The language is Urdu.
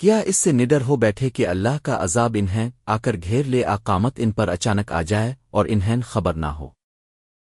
کیا اس سے نڈر ہو بیٹھے کہ اللہ کا عذاب انہیں آ کر گھیر لے آقامت ان پر اچانک آ جائے اور انہیں خبر نہ ہو۔